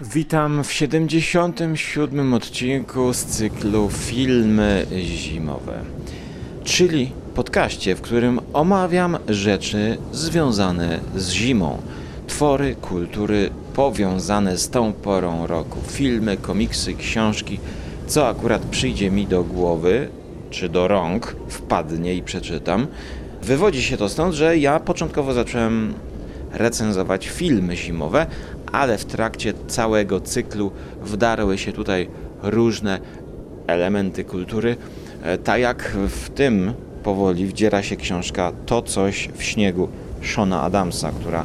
Witam w 77 odcinku z cyklu Filmy Zimowe, czyli podcaście, w którym omawiam rzeczy związane z zimą, twory kultury powiązane z tą porą roku, filmy, komiksy, książki, co akurat przyjdzie mi do głowy czy do rąk, wpadnie i przeczytam. Wywodzi się to stąd, że ja początkowo zacząłem recenzować filmy zimowe, ale w trakcie całego cyklu wdarły się tutaj różne elementy kultury, e, tak jak w tym powoli wdziera się książka To coś w śniegu Shona Adamsa, która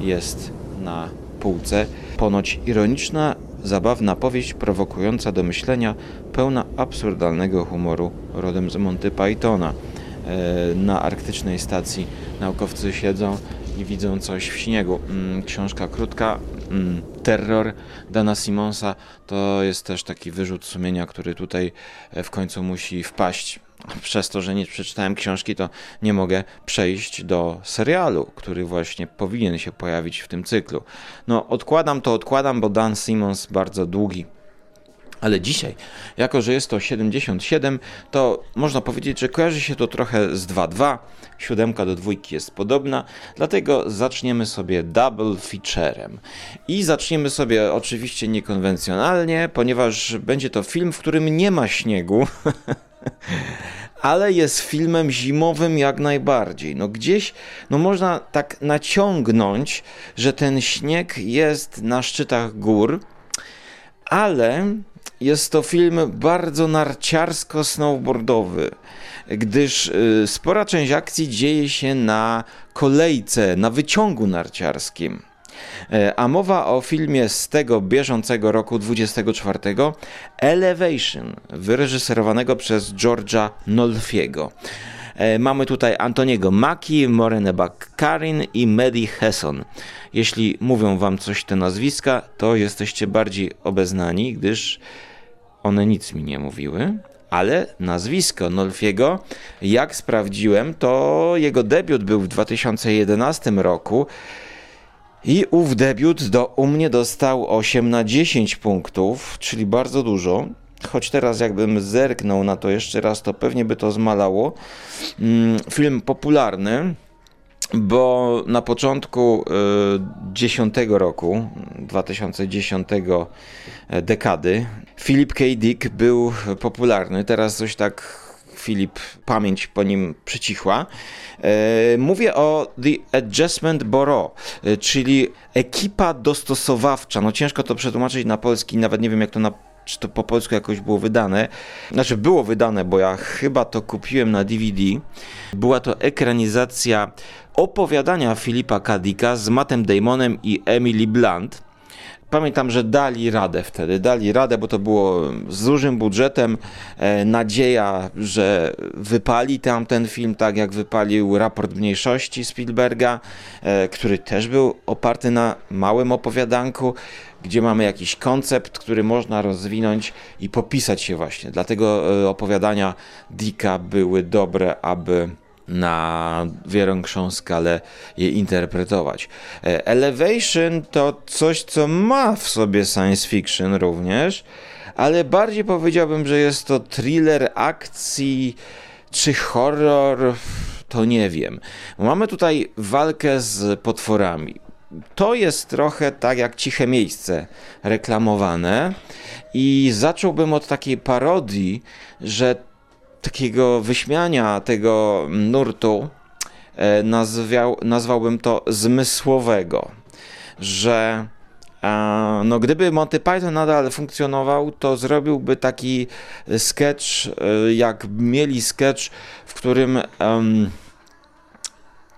jest na półce. Ponoć ironiczna, zabawna powieść prowokująca do myślenia, pełna absurdalnego humoru rodem z Monty Pythona. E, na arktycznej stacji naukowcy siedzą i widzą coś w śniegu. Mm, książka krótka, mm, Terror Dana Simonsa to jest też taki wyrzut sumienia, który tutaj e, w końcu musi wpaść. Przez to, że nie przeczytałem książki, to nie mogę przejść do serialu, który właśnie powinien się pojawić w tym cyklu. No, odkładam to, odkładam, bo Dan Simons bardzo długi ale dzisiaj, jako że jest to 77, to można powiedzieć, że kojarzy się to trochę z 2-2. Siódemka do dwójki jest podobna, dlatego zaczniemy sobie double featurem. I zaczniemy sobie oczywiście niekonwencjonalnie, ponieważ będzie to film, w którym nie ma śniegu. ale jest filmem zimowym jak najbardziej. No gdzieś, no można tak naciągnąć, że ten śnieg jest na szczytach gór, ale jest to film bardzo narciarsko-snowboardowy, gdyż y, spora część akcji dzieje się na kolejce, na wyciągu narciarskim. E, a mowa o filmie z tego bieżącego roku 24 Elevation, wyreżyserowanego przez George'a Nolfiego. E, mamy tutaj Antoniego Maki, Morenę Bakarin i Medi Hesson. Jeśli mówią wam coś te nazwiska, to jesteście bardziej obeznani, gdyż one nic mi nie mówiły, ale nazwisko Nolfiego, jak sprawdziłem, to jego debiut był w 2011 roku. I ów debiut do, u mnie dostał 8 na 10 punktów, czyli bardzo dużo. Choć teraz jakbym zerknął na to jeszcze raz, to pewnie by to zmalało. Mm, film popularny, bo na początku y, 10 roku, 2010 e, dekady, Philip K. Dick był popularny. Teraz coś tak Filip, pamięć po nim przycichła. E, mówię o The Adjustment Bureau, e, czyli ekipa dostosowawcza. No ciężko to przetłumaczyć na polski, nawet nie wiem jak to na czy to po polsku jakoś było wydane. Znaczy było wydane, bo ja chyba to kupiłem na DVD. Była to ekranizacja opowiadania Filipa Kadika z Mattem Damonem i Emily Blunt. Pamiętam, że dali radę wtedy, dali radę, bo to było z dużym budżetem, e, nadzieja, że wypali tam ten film, tak jak wypalił Raport Mniejszości Spielberga, e, który też był oparty na małym opowiadanku, gdzie mamy jakiś koncept, który można rozwinąć i popisać się właśnie. Dlatego e, opowiadania Dicka były dobre, aby na większą skalę je interpretować. E, Elevation to coś, co ma w sobie science fiction również, ale bardziej powiedziałbym, że jest to thriller akcji czy horror, to nie wiem. Mamy tutaj walkę z potworami. To jest trochę tak jak ciche miejsce reklamowane i zacząłbym od takiej parodii, że takiego wyśmiania tego nurtu e, nazwiał, nazwałbym to zmysłowego, że no, gdyby Monty Python nadal funkcjonował, to zrobiłby taki sketch, e, jak mieli sketch, w którym um,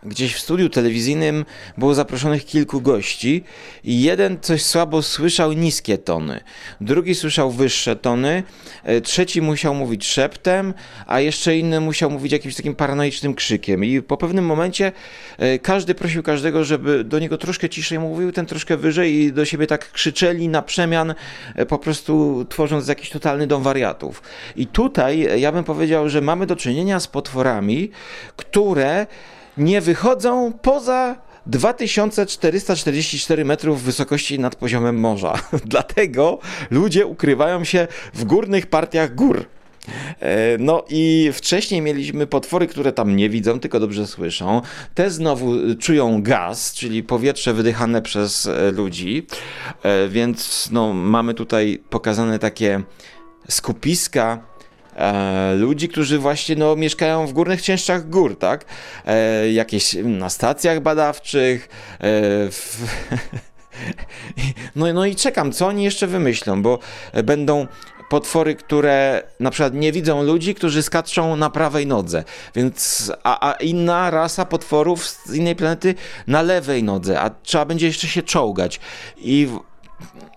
Gdzieś w studiu telewizyjnym było zaproszonych kilku gości i jeden coś słabo słyszał niskie tony, drugi słyszał wyższe tony, e, trzeci musiał mówić szeptem, a jeszcze inny musiał mówić jakimś takim paranoicznym krzykiem. I po pewnym momencie e, każdy prosił każdego, żeby do niego troszkę ciszej mówił, ten troszkę wyżej i do siebie tak krzyczeli na przemian, e, po prostu tworząc jakiś totalny dom wariatów. I tutaj ja bym powiedział, że mamy do czynienia z potworami, które nie wychodzą poza 2444 metrów wysokości nad poziomem morza. Dlatego ludzie ukrywają się w górnych partiach gór. E, no i wcześniej mieliśmy potwory, które tam nie widzą, tylko dobrze słyszą. Te znowu czują gaz, czyli powietrze wydychane przez e, ludzi, e, więc no, mamy tutaj pokazane takie skupiska ludzi, którzy właśnie no, mieszkają w górnych częściach gór, tak? jakieś na stacjach badawczych, w... No, no i czekam, co oni jeszcze wymyślą, bo będą potwory, które na przykład nie widzą ludzi, którzy skaczą na prawej nodze. Więc, a, a inna rasa potworów z innej planety na lewej nodze, a trzeba będzie jeszcze się czołgać. I,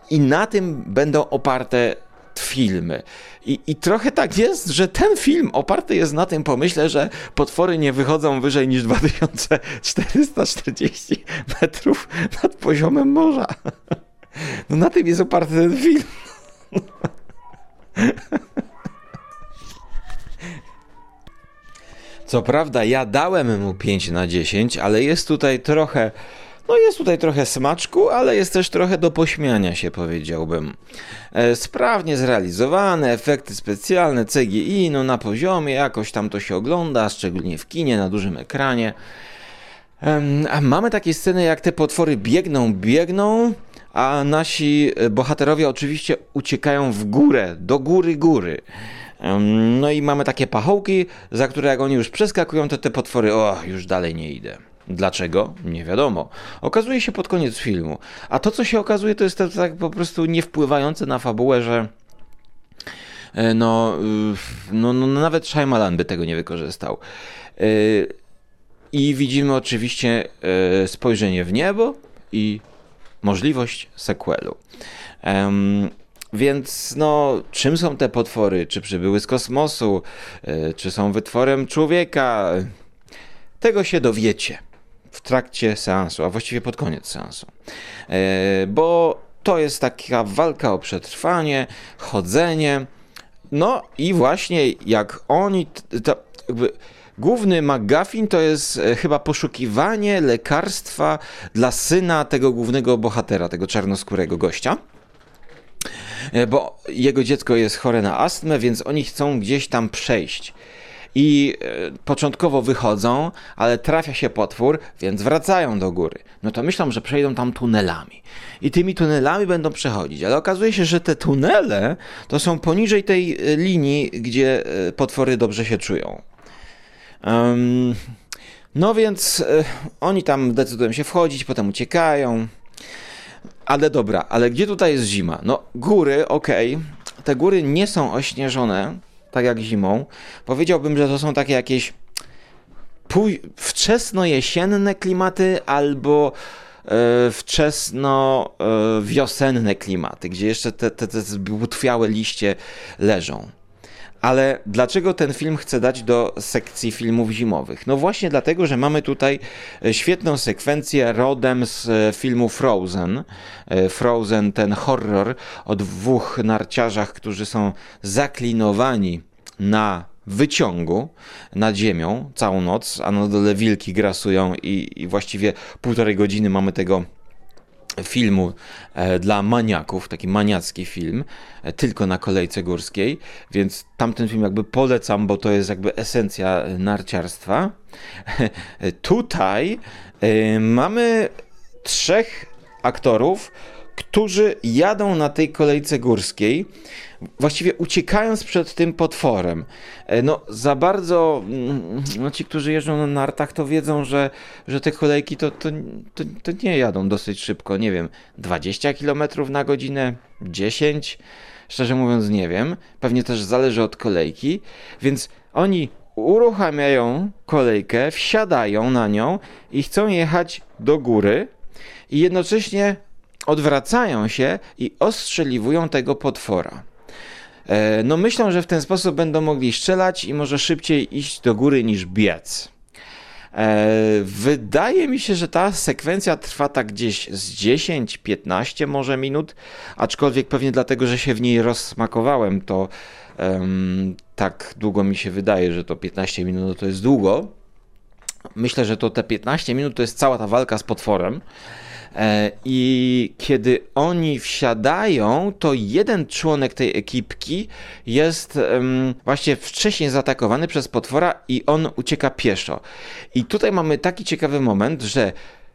i na tym będą oparte filmy. I, I trochę tak jest, że ten film oparty jest na tym pomyśle, że potwory nie wychodzą wyżej niż 2440 metrów nad poziomem morza. No na tym jest oparty ten film. Co prawda ja dałem mu 5 na 10, ale jest tutaj trochę no jest tutaj trochę smaczku, ale jest też trochę do pośmiania się powiedziałbym. E, sprawnie zrealizowane, efekty specjalne, CGI, no na poziomie, jakoś tam to się ogląda, szczególnie w kinie, na dużym ekranie. a mamy takie sceny, jak te potwory biegną, biegną, a nasi e, bohaterowie oczywiście uciekają w górę, do góry góry. No i mamy takie pachołki, za które jak oni już przeskakują, to te potwory, o, już dalej nie idę. Dlaczego? Nie wiadomo. Okazuje się pod koniec filmu. A to, co się okazuje, to jest to tak po prostu niewpływające na fabułę, że e, no, no, no nawet Shyamalan by tego nie wykorzystał. E, I widzimy oczywiście spojrzenie w niebo i możliwość sequelu. Więc no, czym są te potwory? Czy przybyły z kosmosu? E, czy są wytworem człowieka? Tego się dowiecie w trakcie seansu, a właściwie pod koniec seansu. E, bo to jest taka walka o przetrwanie, chodzenie. No i właśnie jak oni, to jakby Główny McGuffin to jest e, chyba poszukiwanie lekarstwa dla syna tego głównego bohatera, tego czarnoskórego gościa e, bo jego dziecko jest chore na astmę, więc oni chcą gdzieś tam przejść. I e, początkowo wychodzą, ale trafia się potwór, więc wracają do góry. No to myślą, że przejdą tam tunelami. I tymi tunelami będą przechodzić, ale okazuje się, że te tunele to są poniżej tej linii, gdzie potwory dobrze się czują. Um, no więc y, oni tam decydują się wchodzić, potem uciekają. Ale dobra, ale gdzie tutaj jest zima? No góry, okej, okay. te góry nie są ośnieżone, tak jak zimą. Powiedziałbym, że to są takie jakieś wczesno-jesienne klimaty albo e, wczesno-wiosenne klimaty, gdzie jeszcze te, te, te zbutwiałe liście leżą. Ale dlaczego ten film chcę dać do sekcji filmów zimowych? No właśnie dlatego, że mamy tutaj e, świetną sekwencję rodem z e, filmu Frozen. E, Frozen, ten horror o dwóch narciarzach, którzy są zaklinowani na wyciągu nad ziemią całą noc, a na dole wilki grasują i, i właściwie półtorej godziny mamy tego filmu e, dla maniaków, taki maniacki film, e, tylko na kolejce górskiej, więc tamten film jakby polecam, bo to jest jakby esencja narciarstwa. Tutaj e, mamy trzech aktorów, którzy jadą na tej kolejce górskiej, właściwie uciekając przed tym potworem. E, no, za bardzo, mm, no ci, którzy jeżdżą na nartach, to wiedzą, że, że te kolejki to, to, to, to nie jadą dosyć szybko. Nie wiem, 20 km na godzinę, 10? Szczerze mówiąc, nie wiem. Pewnie też zależy od kolejki. Więc oni uruchamiają kolejkę, wsiadają na nią i chcą jechać do góry i jednocześnie odwracają się i ostrzeliwują tego potwora. E, no myślą, że w ten sposób będą mogli strzelać i może szybciej iść do góry niż biec. E, wydaje mi się, że ta sekwencja trwa tak gdzieś z 10-15 może minut, aczkolwiek pewnie dlatego, że się w niej rozsmakowałem, to um, tak długo mi się wydaje, że to 15 minut to jest długo. myślę, że to te 15 minut to jest cała ta walka z potworem. E, I kiedy oni wsiadają, to jeden członek tej ekipki jest właśnie wcześniej zaatakowany przez potwora i on ucieka pieszo. I tutaj mamy taki ciekawy moment, że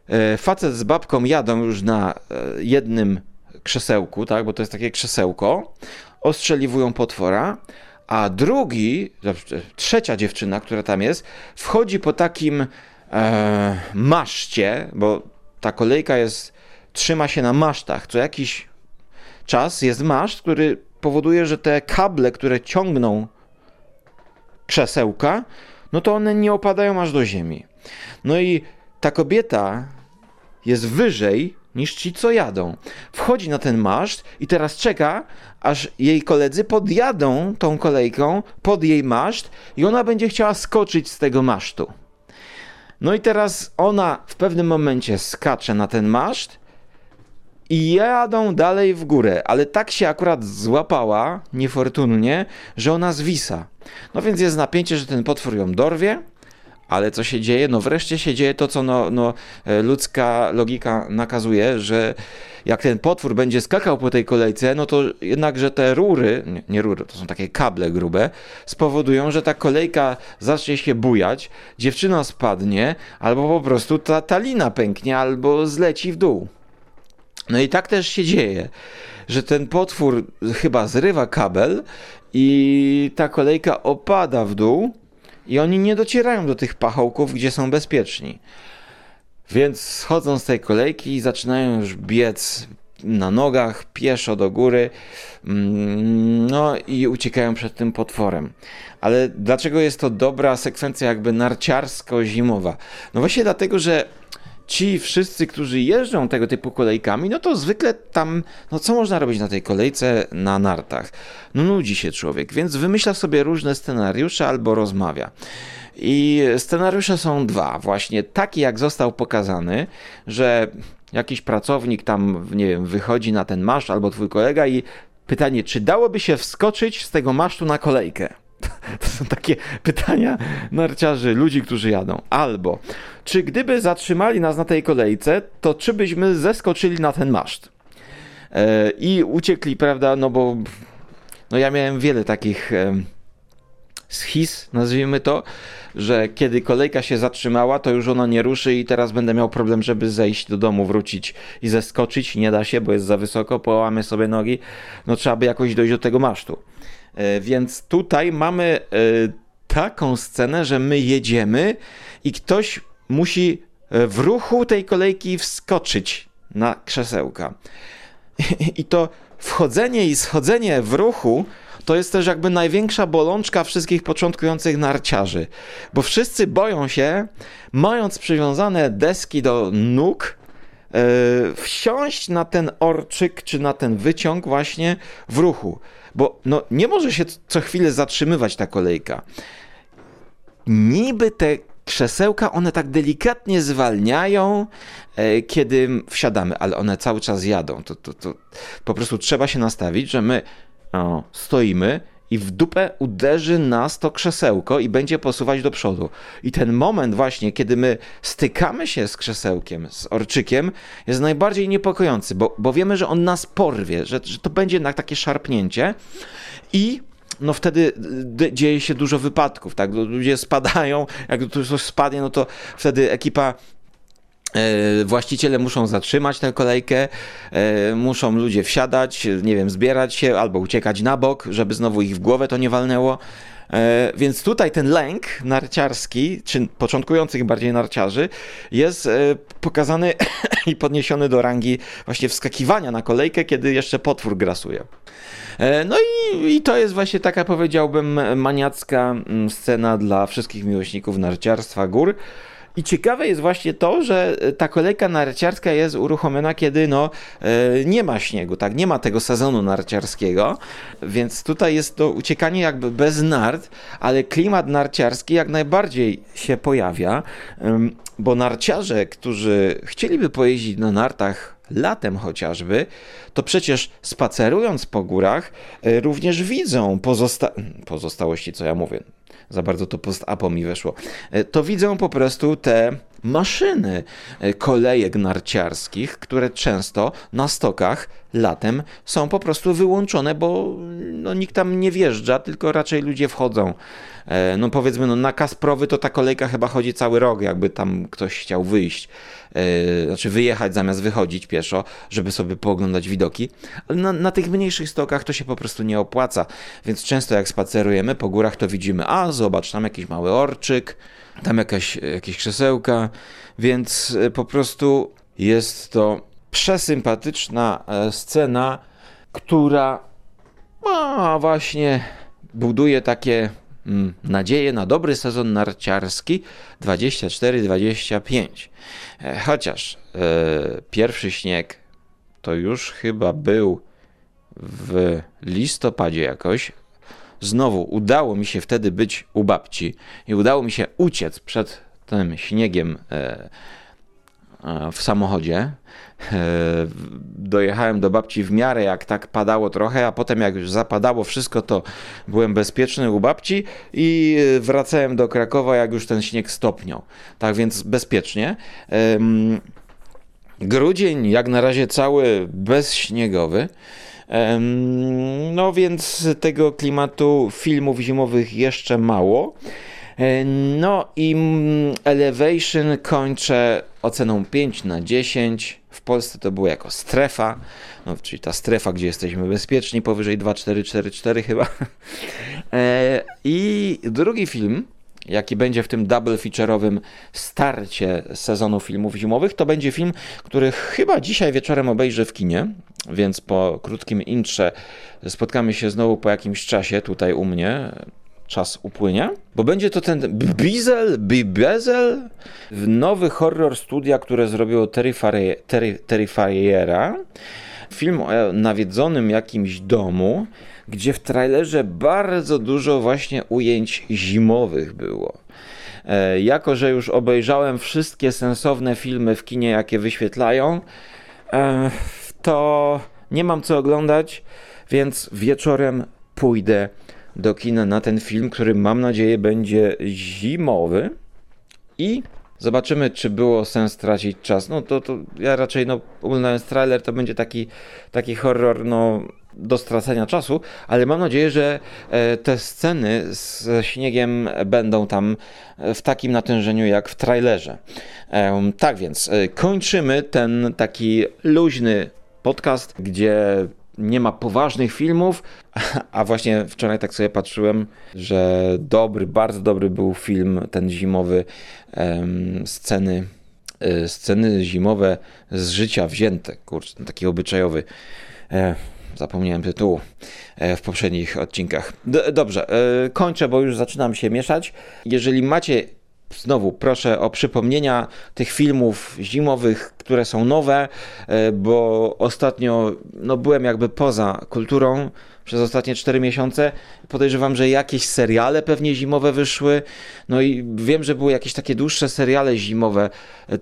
e, facet z babką jadą już na e, jednym krzesełku, tak, bo to jest takie krzesełko, ostrzeliwują potwora, a drugi, trzecia dziewczyna, która tam jest, wchodzi po takim e, maszcie, bo ta kolejka jest, trzyma się na masztach. Co jakiś czas jest maszt, który powoduje, że te kable, które ciągną krzesełka, no to one nie opadają aż do ziemi. No i ta kobieta jest wyżej niż ci, co jadą. Wchodzi na ten maszt i teraz czeka, aż jej koledzy podjadą tą kolejką pod jej maszt i ona będzie chciała skoczyć z tego masztu. No i teraz ona w pewnym momencie skacze na ten maszt i jadą dalej w górę, ale tak się akurat złapała niefortunnie, że ona zwisa. No więc jest napięcie, że ten potwór ją dorwie, ale co się dzieje? No wreszcie się dzieje to, co no, no, e, ludzka logika nakazuje, że jak ten potwór będzie skakał po tej kolejce, no to jednakże te rury, nie, nie rury, to są takie kable grube, spowodują, że ta kolejka zacznie się bujać, dziewczyna spadnie, albo po prostu ta, ta lina pęknie, albo zleci w dół. No i tak też się dzieje, że ten potwór chyba zrywa kabel i ta kolejka opada w dół i oni nie docierają do tych pachołków, gdzie są bezpieczni. Więc schodzą z tej kolejki i zaczynają już biec na nogach, pieszo do góry, mm, no i uciekają przed tym potworem. Ale dlaczego jest to dobra sekwencja jakby narciarsko-zimowa? No właśnie dlatego, że ci wszyscy, którzy jeżdżą tego typu kolejkami, no to zwykle tam, no co można robić na tej kolejce na nartach? No nudzi się człowiek, więc wymyśla sobie różne scenariusze albo rozmawia. I scenariusze są dwa, właśnie taki jak został pokazany, że jakiś pracownik tam, nie wiem, wychodzi na ten maszt albo twój kolega i pytanie, czy dałoby się wskoczyć z tego masztu na kolejkę? To są takie pytania narciarzy, ludzi, którzy jadą. Albo, czy gdyby zatrzymali nas na tej kolejce, to czy byśmy zeskoczyli na ten maszt? E, I uciekli, prawda, no bo no ja miałem wiele takich e, schis, nazwijmy to, że kiedy kolejka się zatrzymała, to już ona nie ruszy i teraz będę miał problem, żeby zejść do domu, wrócić i zeskoczyć. Nie da się, bo jest za wysoko, połamy sobie nogi. No trzeba by jakoś dojść do tego masztu. E, więc tutaj mamy e, taką scenę, że my jedziemy i ktoś musi e, w ruchu tej kolejki wskoczyć na krzesełka. I to wchodzenie i schodzenie w ruchu to jest też jakby największa bolączka wszystkich początkujących narciarzy, bo wszyscy boją się, mając przywiązane deski do nóg, wsiąść na ten orczyk czy na ten wyciąg właśnie w ruchu bo no, nie może się co chwilę zatrzymywać ta kolejka. Niby te krzesełka, one tak delikatnie zwalniają, e, kiedy wsiadamy, ale one cały czas jadą. To, to, to po prostu trzeba się nastawić, że my o, stoimy i w dupę uderzy nas to krzesełko i będzie posuwać do przodu. I ten moment właśnie, kiedy my stykamy się z krzesełkiem, z orczykiem, jest najbardziej niepokojący, bo, bo wiemy, że on nas porwie, że, że to będzie na takie szarpnięcie i no wtedy dzieje się dużo wypadków, tak? Ludzie spadają, jak coś spadnie, no to wtedy ekipa właściciele muszą zatrzymać tę kolejkę, e, muszą ludzie wsiadać, nie wiem, zbierać się albo uciekać na bok, żeby znowu ich w głowę to nie walnęło. E, więc tutaj ten lęk narciarski, czy początkujących bardziej narciarzy, jest pokazany i podniesiony do rangi właśnie wskakiwania na kolejkę, kiedy jeszcze potwór grasuje. No i, i to jest właśnie taka, powiedziałbym, maniacka mm, scena dla wszystkich miłośników narciarstwa gór. I ciekawe jest właśnie to, że e, ta kolejka narciarska jest uruchomiona, kiedy no, e, nie ma śniegu, tak? Nie ma tego sezonu narciarskiego, więc tutaj jest to uciekanie jakby bez nart, ale klimat narciarski jak najbardziej się pojawia, bo narciarze, którzy chcieliby pojeździć na nartach latem chociażby, to przecież spacerując po górach, e, również widzą pozosta pozostałości, co ja mówię, za bardzo to post-apo mi weszło, e, to widzę po prostu te maszyny e, kolejek narciarskich, które często na stokach latem są po prostu wyłączone, bo no, nikt tam nie wjeżdża, tylko raczej ludzie wchodzą. E, no powiedzmy, no, na Kasprowy to ta kolejka chyba chodzi cały rok, jakby tam ktoś chciał wyjść, znaczy wyjechać zamiast wychodzić pieszo, żeby sobie pooglądać widoki. Ale na, na tych mniejszych stokach to się po prostu nie opłaca, więc często jak spacerujemy po górach, to widzimy, a zobacz, tam jakiś mały orczyk, tam jakaś, jakieś krzesełka, więc e, po prostu jest to przesympatyczna e, scena, która no, właśnie buduje takie mm, nadzieje na dobry sezon narciarski 24-25. E, chociaż e, pierwszy śnieg to już chyba był w listopadzie jakoś, Znowu udało mi się wtedy być u babci i udało mi się uciec przed tym śniegiem e, e, w samochodzie. E, dojechałem do babci w miarę jak tak padało trochę, a potem jak już zapadało wszystko, to byłem bezpieczny u babci i wracałem do Krakowa, jak już ten śnieg stopniał. Tak więc bezpiecznie. Grudzień jak na razie cały bezśniegowy. No więc tego klimatu filmów zimowych jeszcze mało. E, no i Elevation kończę oceną 5 na 10. W Polsce to było jako strefa, no, czyli ta strefa, gdzie jesteśmy bezpieczni, powyżej 2444 chyba. E, I drugi film jaki będzie w tym double feature'owym starcie sezonu filmów zimowych, to będzie film, który chyba dzisiaj wieczorem obejrzę w kinie, więc po krótkim intrze spotkamy się znowu po jakimś czasie tutaj u mnie. Czas upłynie, bo będzie to ten Bizel, Bibezel, nowy horror studia, które zrobiło Terrifiera. Film o nawiedzonym jakimś domu, gdzie w trailerze bardzo dużo właśnie ujęć zimowych było. E, jako, że już obejrzałem wszystkie sensowne filmy w kinie, jakie wyświetlają, e, to nie mam co oglądać, więc wieczorem pójdę do kina na ten film, który mam nadzieję będzie zimowy i Zobaczymy, czy było sens tracić czas. No to, to ja raczej, no, oglądając trailer, to będzie taki, taki horror, no, do stracenia czasu, ale mam nadzieję, że e, te sceny z śniegiem będą tam e, w takim natężeniu jak w trailerze. Tak więc e, kończymy ten taki luźny podcast, gdzie nie ma poważnych filmów, a właśnie wczoraj tak sobie patrzyłem, że dobry, bardzo dobry był film ten zimowy, sceny sceny zimowe z życia wzięte, kurczę, taki obyczajowy zapomniałem tytułu e, w poprzednich odcinkach. D dobrze, e, kończę, bo już zaczynam się mieszać. Jeżeli macie Znowu proszę o przypomnienia tych filmów zimowych, które są nowe, e, bo ostatnio no, byłem jakby poza kulturą przez ostatnie 4 miesiące. Podejrzewam, że jakieś seriale pewnie zimowe wyszły. No i wiem, że były jakieś takie dłuższe seriale zimowe.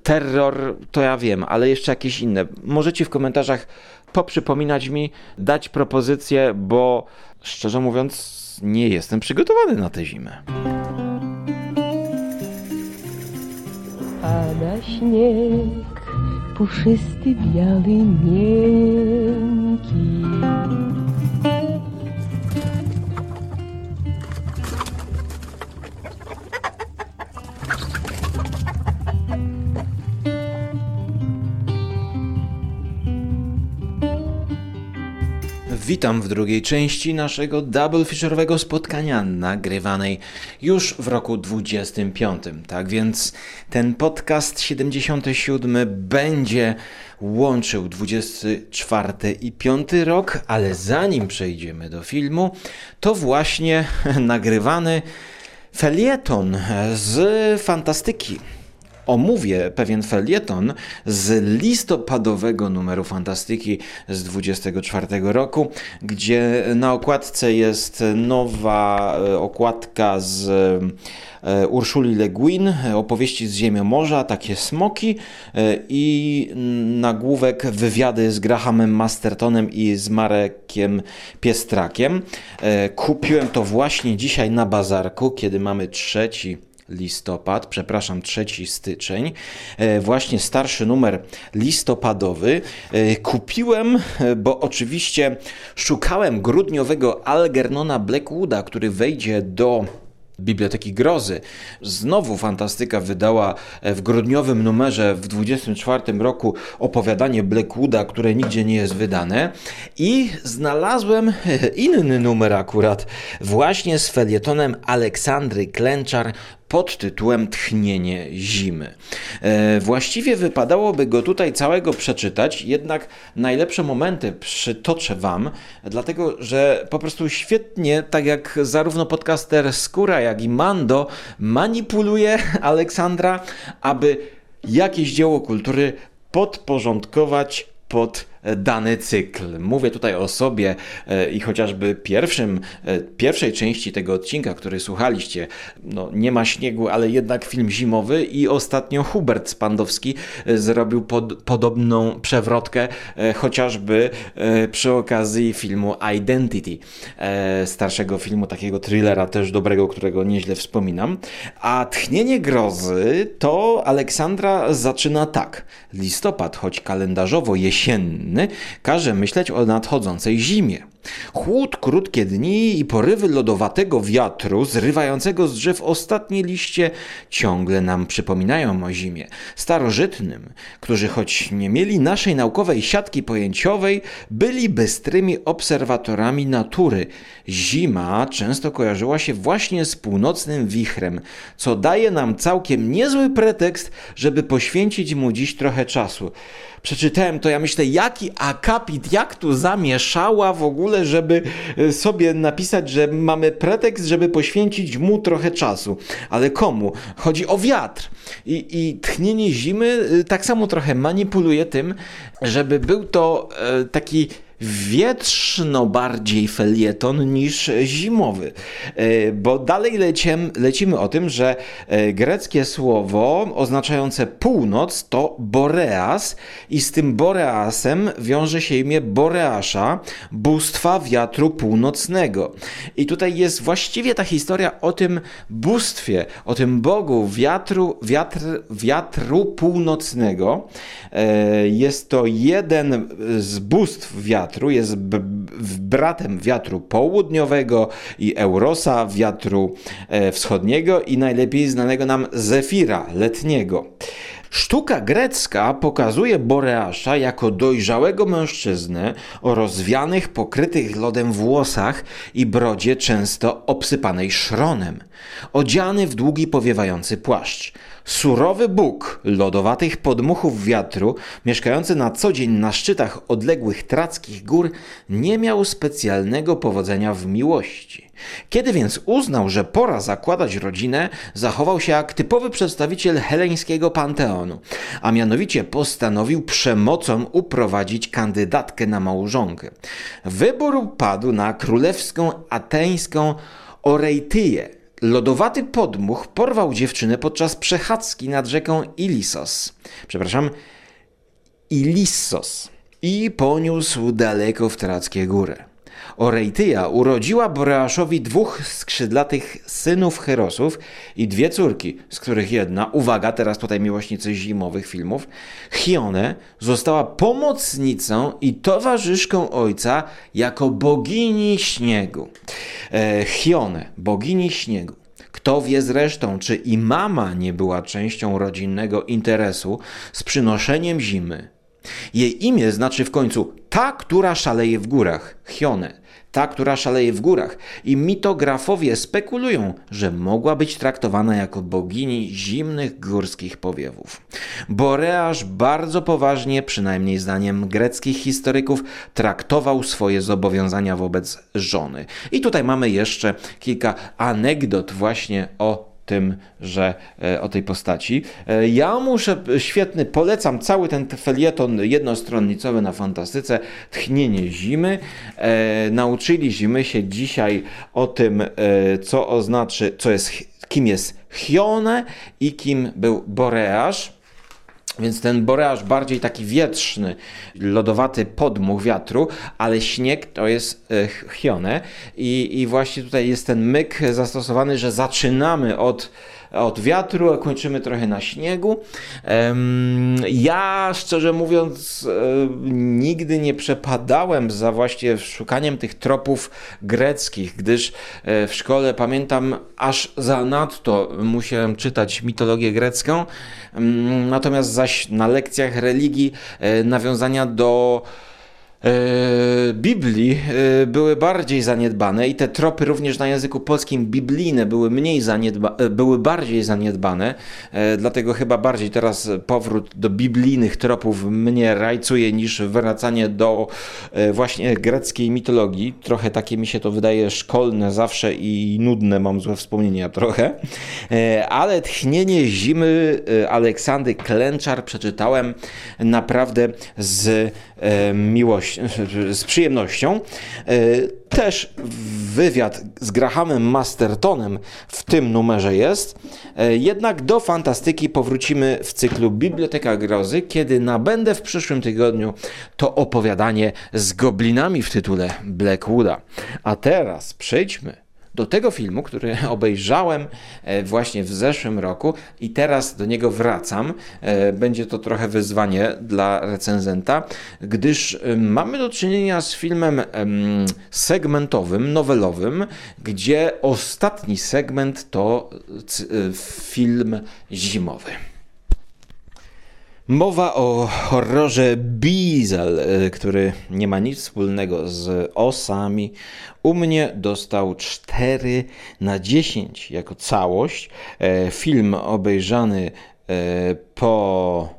Terror to ja wiem, ale jeszcze jakieś inne. Możecie w komentarzach poprzypominać mi, dać propozycje, bo szczerze mówiąc, nie jestem przygotowany na tę zimę. Pada śnieg, puszysty, biały, miękki. Witam w drugiej części naszego double feature'owego spotkania nagrywanej już w roku 25. Tak więc ten podcast 77 będzie łączył 24 i 5 rok, ale zanim przejdziemy do filmu, to właśnie nagrywany felieton z fantastyki omówię pewien felieton z listopadowego numeru Fantastyki z 24 roku, gdzie na okładce jest nowa e, okładka z e, Urszuli Le Guin, opowieści z Ziemią Morza, takie smoki i nagłówek wywiady z Grahamem Mastertonem i z Marekiem Piestrakiem. Kupiłem to właśnie dzisiaj na bazarku, kiedy mamy trzeci listopad, przepraszam, 3 styczeń, e, właśnie starszy numer listopadowy. E, kupiłem, e, bo oczywiście szukałem grudniowego Algernona Blackwooda, który wejdzie do Biblioteki Grozy. Znowu Fantastyka wydała w grudniowym numerze w 24 roku opowiadanie Blackwooda, które nigdzie nie jest wydane i znalazłem inny numer akurat właśnie z felietonem Aleksandry Klęczar pod tytułem Tchnienie zimy. E, właściwie wypadałoby go tutaj całego przeczytać, jednak najlepsze momenty przytoczę Wam, dlatego że po prostu świetnie, tak jak zarówno podcaster Skóra, jak i Mando, manipuluje Aleksandra, aby jakieś dzieło kultury podporządkować pod dany cykl. Mówię tutaj o sobie e, i chociażby pierwszym, e, pierwszej części tego odcinka, który słuchaliście, no nie ma śniegu, ale jednak film zimowy i ostatnio Hubert Spandowski e, zrobił pod, podobną przewrotkę, chociażby przy okazji filmu Identity, starszego filmu, takiego thrillera też dobrego, którego nieźle wspominam. A Tchnienie Grozy to Aleksandra zaczyna tak. Listopad, choć kalendarzowo jesienny, każe myśleć o nadchodzącej zimie. Chłód, krótkie dni i porywy lodowatego wiatru zrywającego z drzew ostatnie liście ciągle nam przypominają o zimie. Starożytnym, którzy choć nie mieli naszej naukowej siatki pojęciowej, byli bystrymi obserwatorami natury. Zima często kojarzyła się właśnie z północnym wichrem, co daje nam całkiem niezły pretekst, żeby poświęcić mu dziś trochę czasu przeczytałem to, ja myślę, jaki akapit, jak tu zamieszała w ogóle, żeby e, sobie napisać, że mamy pretekst, żeby poświęcić mu trochę czasu. Ale komu? Chodzi o wiatr. I, i tchnienie zimy e, tak samo trochę manipuluje tym, żeby był to e, taki wietrzno bardziej felieton niż zimowy. E, bo dalej leciem, lecimy o tym, że e, greckie słowo oznaczające północ to Boreas i z tym Boreasem wiąże się imię Boreasza, bóstwa wiatru północnego. I tutaj jest właściwie ta historia o tym bóstwie, o tym Bogu wiatru, wiatr, wiatru północnego. E, jest to jeden z bóstw wiatru, wiatru, jest bratem wiatru południowego i Eurosa, wiatru e, wschodniego i najlepiej znanego nam Zefira letniego. Sztuka grecka pokazuje Boreasza jako dojrzałego mężczyznę o rozwianych, pokrytych lodem włosach i brodzie często obsypanej szronem, odziany w długi powiewający płaszcz. Surowy Bóg lodowatych podmuchów wiatru, mieszkający na co dzień na szczytach odległych trackich gór, nie miał specjalnego powodzenia w miłości. Kiedy więc uznał, że pora zakładać rodzinę, zachował się jak typowy przedstawiciel heleńskiego panteonu, a mianowicie postanowił przemocą uprowadzić kandydatkę na małżonkę. Wybór padł na królewską ateńską Orejtyję, Lodowaty podmuch porwał dziewczynę podczas przechadzki nad rzeką Ilisos. Przepraszam, Ilissos. I poniósł daleko w Trackie góry. Orejtyja urodziła Boreaszowi dwóch skrzydlatych synów Herosów i dwie córki, z których jedna, uwaga, teraz tutaj miłośnicy zimowych filmów, Chione została pomocnicą i towarzyszką ojca jako bogini śniegu. E, bogini śniegu. Kto wie zresztą, czy i mama nie była częścią rodzinnego interesu z przynoszeniem zimy. Jej imię znaczy w końcu ta, która szaleje w górach, Chione ta, która szaleje w górach. I mitografowie spekulują, że mogła być traktowana jako bogini zimnych górskich powiewów. Boreasz bardzo poważnie, przynajmniej zdaniem greckich historyków, traktował swoje zobowiązania wobec żony. I tutaj mamy jeszcze kilka anegdot właśnie o tym, że o tej postaci. Ja muszę, świetny, polecam cały ten felieton jednostronnicowy na fantastyce, Tchnienie Zimy. Nauczyliśmy się dzisiaj o tym, co oznaczy, co jest, kim jest Chione i kim był Boreasz. Więc ten boreaż bardziej taki wietrzny, lodowaty podmuch wiatru, ale śnieg to jest e, chione. I, I właśnie tutaj jest ten myk zastosowany, że zaczynamy od od wiatru, a kończymy trochę na śniegu. Ja szczerze mówiąc nigdy nie przepadałem za właśnie szukaniem tych tropów greckich, gdyż e, w szkole pamiętam aż zanadto musiałem czytać mitologię grecką, natomiast zaś na lekcjach religii e, nawiązania do Biblii e, były bardziej zaniedbane i te tropy również na języku polskim biblijne były mniej zaniedba e, były bardziej zaniedbane, dlatego chyba bardziej teraz powrót do biblijnych tropów mnie rajcuje niż wracanie do właśnie greckiej mitologii. Trochę takie mi się to wydaje szkolne zawsze i nudne, mam złe wspomnienia trochę. Ale Tchnienie Zimy Aleksandry Klęczar przeczytałem naprawdę z miłością z przyjemnością. E, też wywiad z Grahamem Mastertonem w tym numerze jest. E, jednak do fantastyki powrócimy w cyklu Biblioteka Grozy, kiedy nabędę w przyszłym tygodniu to opowiadanie z goblinami w tytule Blackwooda. A teraz przejdźmy do tego filmu, który obejrzałem e, właśnie w zeszłym roku i teraz do niego wracam. E, będzie to trochę wyzwanie dla recenzenta, gdyż e, mamy do czynienia z filmem segmentowym, nowelowym, gdzie ostatni segment to film zimowy. Mowa o horrorze Beazle, który nie ma nic wspólnego z osami. U mnie dostał 4 na 10 jako całość. E, film obejrzany e, po,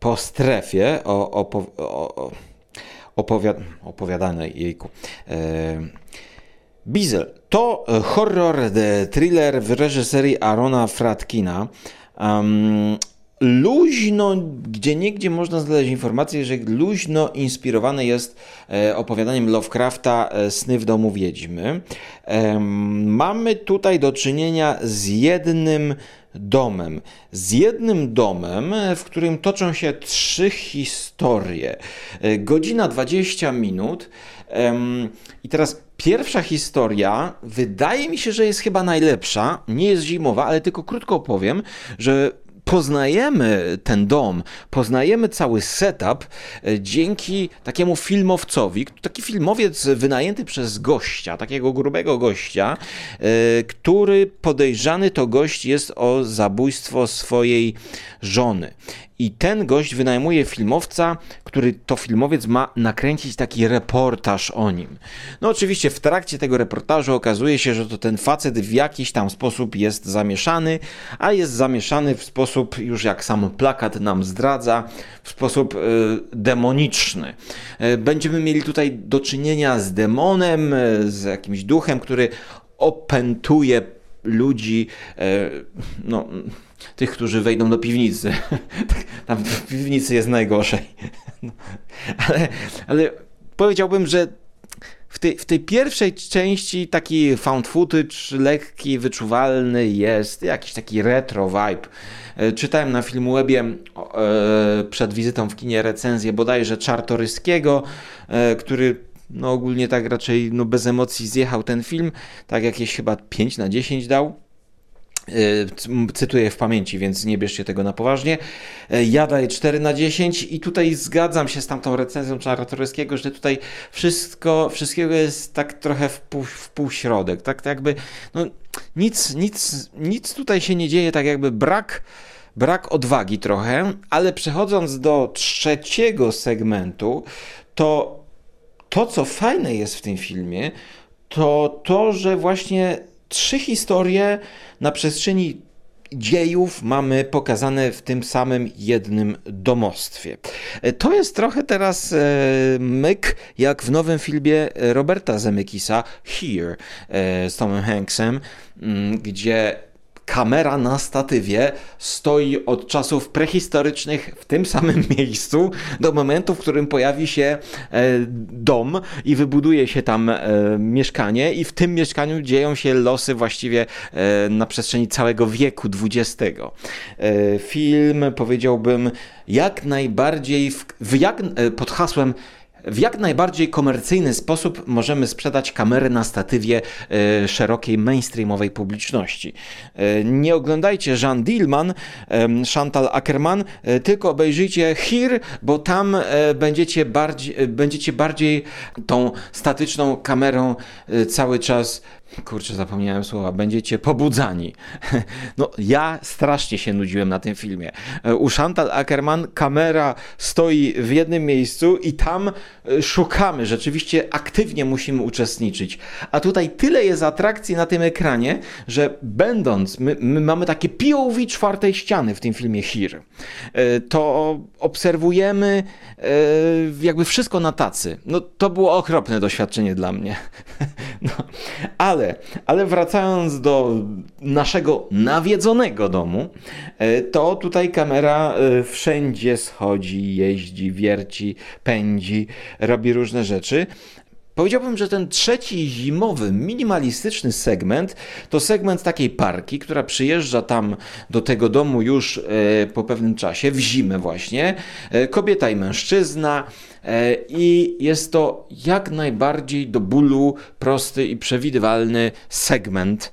po strefie, o, o, o, opowiad, opowiadanej jejku. E, Beazle to horror, thriller w reżyserii Arona Fratkina. Luźno, gdzie niegdzie można znaleźć informację, że luźno inspirowany jest e, opowiadaniem Lovecrafta e, Sny w domu wiedźmy. Mamy tutaj do czynienia z jednym domem. Z jednym domem, w którym toczą się trzy historie. E, godzina 20 minut. I teraz pierwsza historia, wydaje mi się, że jest chyba najlepsza. Nie jest zimowa, ale tylko krótko opowiem, że poznajemy ten dom, poznajemy cały setup e, dzięki takiemu filmowcowi, taki filmowiec wynajęty przez gościa, takiego grubego gościa, e, który podejrzany to gość jest o zabójstwo swojej żony. I ten gość wynajmuje filmowca, który to filmowiec ma nakręcić taki reportaż o nim. No oczywiście w trakcie tego reportażu okazuje się, że to ten facet w jakiś tam sposób jest zamieszany, a jest zamieszany w sposób, już jak sam plakat nam zdradza, w sposób y, demoniczny. Y, będziemy mieli tutaj do czynienia z demonem, y, z jakimś duchem, który opętuje ludzi, no tych, którzy wejdą do piwnicy. Tam w piwnicy jest najgorzej. No. Ale, ale powiedziałbym, że w tej, w tej pierwszej części taki found footage lekki, wyczuwalny jest, jakiś taki retro vibe. E, czytałem na Filmwebie e, przed wizytą w kinie recenzję bodajże Czartoryskiego, e, który no ogólnie tak raczej no bez emocji zjechał ten film, tak jakieś chyba 5 na 10 dał. E, cytuję w pamięci, więc nie bierzcie tego na poważnie. E, ja daję 4 na 10 i tutaj zgadzam się z tamtą recenzją Czartoryskiego, że tutaj wszystko, wszystkiego jest tak trochę w, pół, w półśrodek. Tak, tak jakby no, nic, nic, nic tutaj się nie dzieje, tak jakby brak brak odwagi trochę, ale przechodząc do trzeciego segmentu, to to, co fajne jest w tym filmie, to to, że właśnie trzy historie na przestrzeni dziejów mamy pokazane w tym samym jednym domostwie. To jest trochę teraz e, myk, jak w nowym filmie Roberta Zemekisa Here e, z Tomem Hanksem, mm, gdzie kamera na statywie stoi od czasów prehistorycznych w tym samym miejscu do momentu, w którym pojawi się e, dom i wybuduje się tam e, mieszkanie i w tym mieszkaniu dzieją się losy właściwie e, na przestrzeni całego wieku XX. Film powiedziałbym jak najbardziej w, w jak, pod hasłem w jak najbardziej komercyjny sposób możemy sprzedać kamerę na statywie e, szerokiej mainstreamowej publiczności. E, nie oglądajcie Jean Dillman, Chantal Ackerman, e, tylko obejrzyjcie Here, bo tam będziecie bardziej, będziecie bardziej tą statyczną kamerą cały czas Kurczę, zapomniałem słowa. Będziecie pobudzani. No, ja strasznie się nudziłem na tym filmie. U Chantal Ackerman kamera stoi w jednym miejscu i tam e, szukamy. Rzeczywiście aktywnie musimy uczestniczyć. A tutaj tyle jest atrakcji na tym ekranie, że będąc, my, my mamy takie POV czwartej ściany w tym filmie Here, e, to obserwujemy e, jakby wszystko na tacy. No, to było okropne doświadczenie dla mnie. No, ale ale, ale wracając do naszego nawiedzonego domu, e, to tutaj kamera e, wszędzie schodzi, jeździ, wierci, pędzi, robi różne rzeczy. Powiedziałbym, że ten trzeci zimowy, minimalistyczny segment to segment takiej parki, która przyjeżdża tam do tego domu już e, po pewnym czasie, w zimę właśnie, e, kobieta i mężczyzna e, i jest to jak najbardziej do bólu prosty i przewidywalny segment,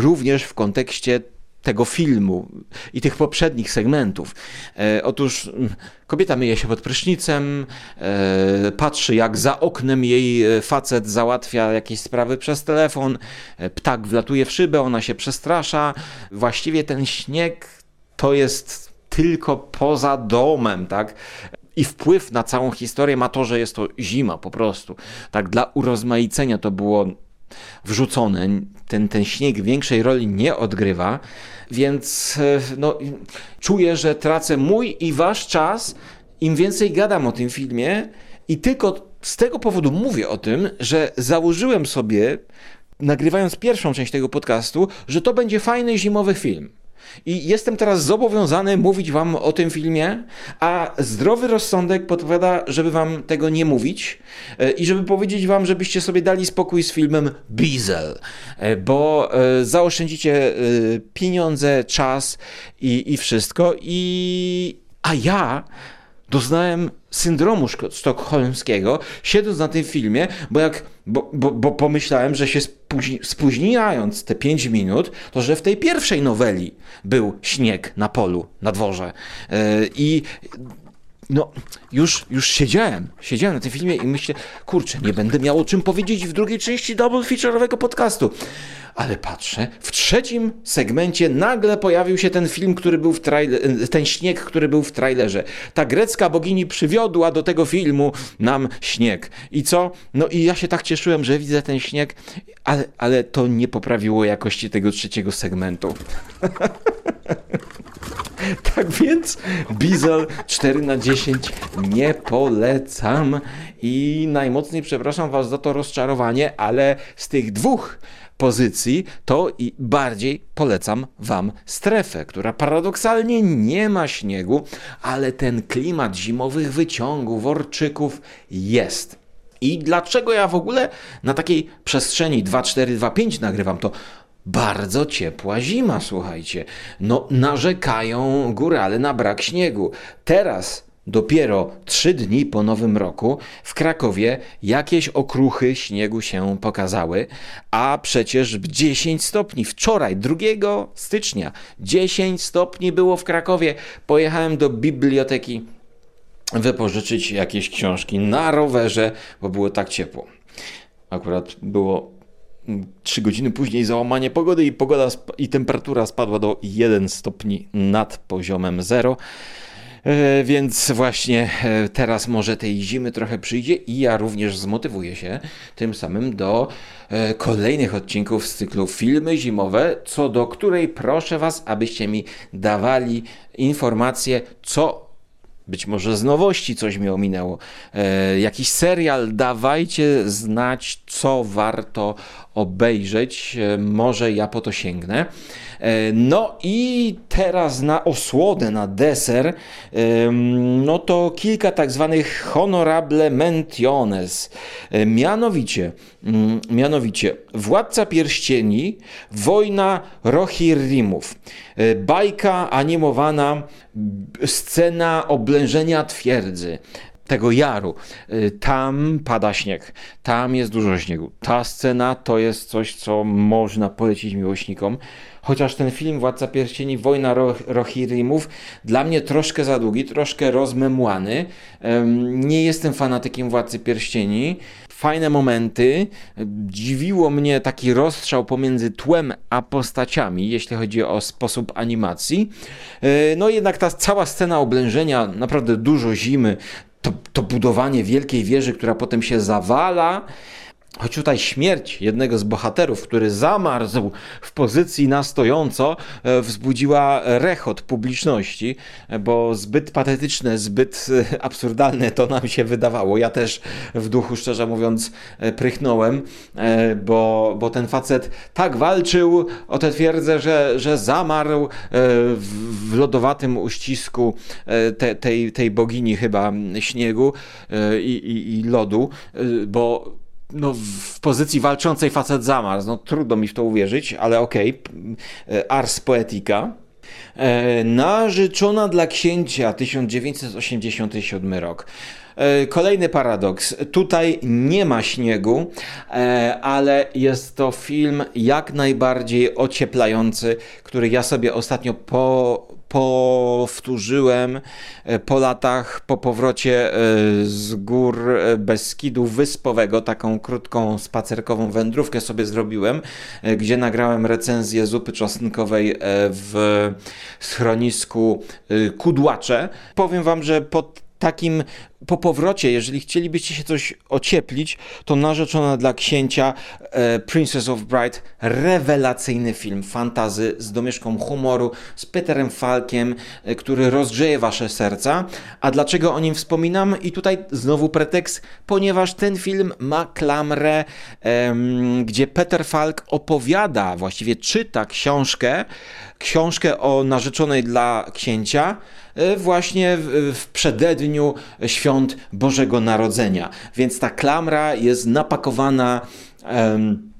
również w kontekście tego filmu i tych poprzednich segmentów. E, otóż mm, kobieta myje się pod prysznicem, e, patrzy jak za oknem jej e, facet załatwia jakieś sprawy przez telefon, e, ptak wlatuje w szybę, ona się przestrasza. Właściwie ten śnieg to jest tylko poza domem, tak? i wpływ na całą historię ma to, że jest to zima po prostu. Tak, dla urozmaicenia to było wrzucone. Ten, ten śnieg większej roli nie odgrywa, więc e, no, czuję, że tracę mój i wasz czas, im więcej gadam o tym filmie i tylko z tego powodu mówię o tym, że założyłem sobie, nagrywając pierwszą część tego podcastu, że to będzie fajny zimowy film. I jestem teraz zobowiązany mówić wam o tym filmie, a zdrowy rozsądek podpowiada, żeby wam tego nie mówić e, i żeby powiedzieć wam, żebyście sobie dali spokój z filmem Beazel, e, bo e, zaoszczędzicie pieniądze, czas i, i wszystko. I, a ja doznałem syndromu sztokholmskiego, siedząc na tym filmie, bo jak, bo, bo, bo pomyślałem, że się spóźni, spóźniając te 5 minut, to że w tej pierwszej noweli był śnieg na polu, na dworze. Yy, I no, już, już siedziałem, siedziałem na tym filmie i myślę, kurczę, nie będę miał o czym powiedzieć w drugiej części double feature'owego podcastu. Ale patrzę, w trzecim segmencie nagle pojawił się ten film, który był w trailerze, ten śnieg, który był w trailerze. Ta grecka bogini przywiodła do tego filmu nam śnieg. I co? No i ja się tak cieszyłem, że widzę ten śnieg, ale, ale to nie poprawiło jakości tego trzeciego segmentu. Tak więc Bizel 4 na 10 nie polecam i najmocniej przepraszam Was za to rozczarowanie, ale z tych dwóch pozycji, to i bardziej polecam Wam strefę, która paradoksalnie nie ma śniegu, ale ten klimat zimowych wyciągów, orczyków jest. I dlaczego ja w ogóle na takiej przestrzeni 2-4-2-5 nagrywam to? Bardzo ciepła zima, słuchajcie. No, narzekają górale na brak śniegu. Teraz Dopiero trzy dni po Nowym Roku w Krakowie jakieś okruchy śniegu się pokazały, a przecież 10 stopni. Wczoraj, 2 stycznia, 10 stopni było w Krakowie. Pojechałem do biblioteki wypożyczyć jakieś książki na rowerze, bo było tak ciepło. Akurat było 3 godziny później załamanie pogody i pogoda i temperatura spadła do 1 stopni nad poziomem 0. E, więc właśnie e, teraz może tej zimy trochę przyjdzie i ja również zmotywuję się tym samym do e, kolejnych odcinków z cyklu Filmy Zimowe, co do której proszę Was, abyście mi dawali informacje, co być może z nowości coś mi ominęło, jakiś serial, dawajcie znać, co warto obejrzeć. E, może ja po to sięgnę. E, no i teraz na osłodę, na deser, no to kilka tak zwanych honorable mentiones. E, mianowicie, mm, mianowicie Władca Pierścieni, Wojna Rohirrimów. Bajka animowana, scena oblężenia twierdzy tego jaru. Y, tam pada śnieg, tam jest dużo śniegu. Ta scena to jest coś, co można polecić miłośnikom. Chociaż ten film Władca Pierścieni, Wojna Rohirrimów dla mnie troszkę za długi, troszkę rozmemłany. Nie jestem fanatykiem Władcy Pierścieni. Fajne momenty. Dziwiło mnie taki rozstrzał pomiędzy tłem a postaciami, jeśli chodzi o sposób animacji. Y, no jednak ta cała scena oblężenia, naprawdę dużo zimy, to, to budowanie wielkiej wieży, która potem się zawala, Choć tutaj śmierć jednego z bohaterów, który zamarzł w pozycji na stojąco, e, wzbudziła rechot publiczności, bo zbyt patetyczne, zbyt e, absurdalne to nam się wydawało. Ja też w duchu, szczerze mówiąc, e, prychnąłem, bo, bo ten facet tak walczył o tę twierdzę, że, że zamarł w lodowatym uścisku te, tej, tej bogini chyba śniegu i, i, i lodu, bo no, w pozycji walczącej facet zamarz. No, trudno mi w to uwierzyć, ale okej. Okay. Ars Poetica. E, narzeczona dla księcia 1987 rok. E, kolejny paradoks. Tutaj nie ma śniegu, e, ale jest to film jak najbardziej ocieplający, który ja sobie ostatnio po powtórzyłem e, po latach, po powrocie e, z gór e, Beskidu Wyspowego, taką krótką spacerkową wędrówkę sobie zrobiłem, gdzie nagrałem recenzję zupy czosnkowej w schronisku Kudłacze. Powiem wam, że pod takim po powrocie, jeżeli chcielibyście się coś ocieplić, to narzeczona dla księcia e, Princess of Bride, rewelacyjny film fantazy z domieszką humoru, z Peterem Falkiem, e, który rozgrzeje wasze serca. A dlaczego o nim wspominam? I tutaj znowu pretekst, ponieważ ten film ma klamrę, e, gdzie Peter Falk opowiada, właściwie czyta książkę, książkę o narzeczonej dla księcia, e, właśnie w, przededniu świąt Bożego Narodzenia. Więc ta klamra jest napakowana. Um,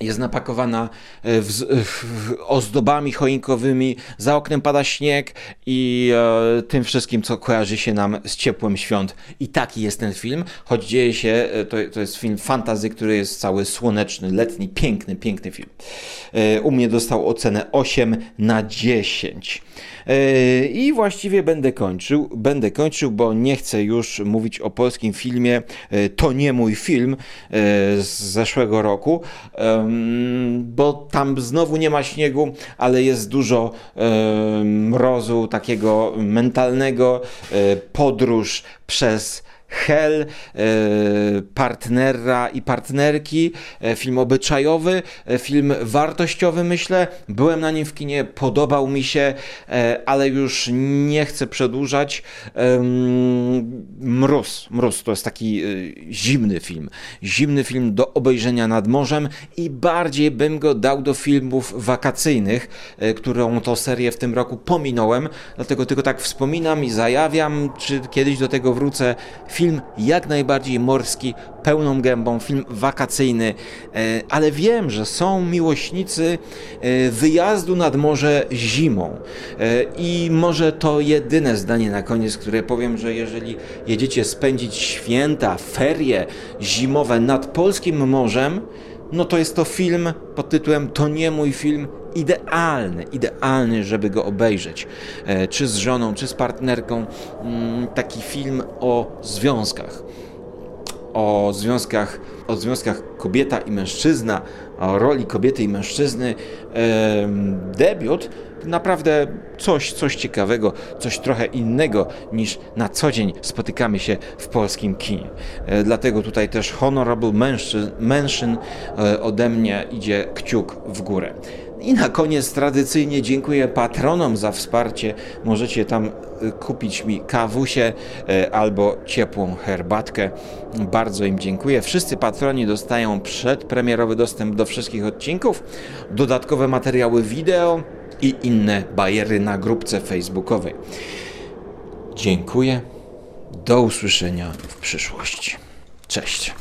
jest napakowana e, w, w, ozdobami choinkowymi, za oknem pada śnieg i e, tym wszystkim, co kojarzy się nam z ciepłem świąt. I taki jest ten film, choć dzieje się, e, to, to jest film fantazy, który jest cały słoneczny, letni, piękny, piękny film. E, u mnie dostał ocenę 8 na 10. E, I właściwie będę kończył, będę kończył, bo nie chcę już mówić o polskim filmie. E, to nie mój film z zeszłego roku bo tam znowu nie ma śniegu, ale jest dużo mrozu takiego mentalnego, podróż przez Hell, e, partnera i partnerki, e, film obyczajowy, e, film wartościowy, myślę. Byłem na nim w kinie, podobał mi się, ale już nie chcę przedłużać. Mróz, Mróz to jest taki zimny film. Zimny film do obejrzenia nad morzem i bardziej bym go dał do filmów wakacyjnych, którą to serię w tym roku pominąłem, dlatego tylko tak wspominam i zajawiam, czy kiedyś do tego wrócę film jak najbardziej morski, pełną gębą, film wakacyjny, e, ale wiem, że są miłośnicy e, wyjazdu nad morze zimą. E, I może to jedyne zdanie na koniec, które powiem, że jeżeli jedziecie spędzić święta, ferie zimowe nad polskim morzem, no to jest to film pod tytułem To nie mój film, idealny, idealny, żeby go obejrzeć. E, czy z żoną, czy z partnerką. Mm, taki film o związkach. O związkach, o związkach kobieta i mężczyzna, o roli kobiety i mężczyzny. Debiut naprawdę coś, coś ciekawego, coś trochę innego niż na co dzień spotykamy się w polskim kinie. E, dlatego tutaj też honorable mention, mention ode mnie idzie kciuk w górę. I na koniec tradycyjnie dziękuję patronom za wsparcie. Możecie tam y, kupić mi kawusie y, albo ciepłą herbatkę. Bardzo im dziękuję. Wszyscy patroni dostają przedpremierowy dostęp do wszystkich odcinków, dodatkowe materiały wideo i inne bajery na grupce facebookowej. Dziękuję. Do usłyszenia w przyszłości. Cześć.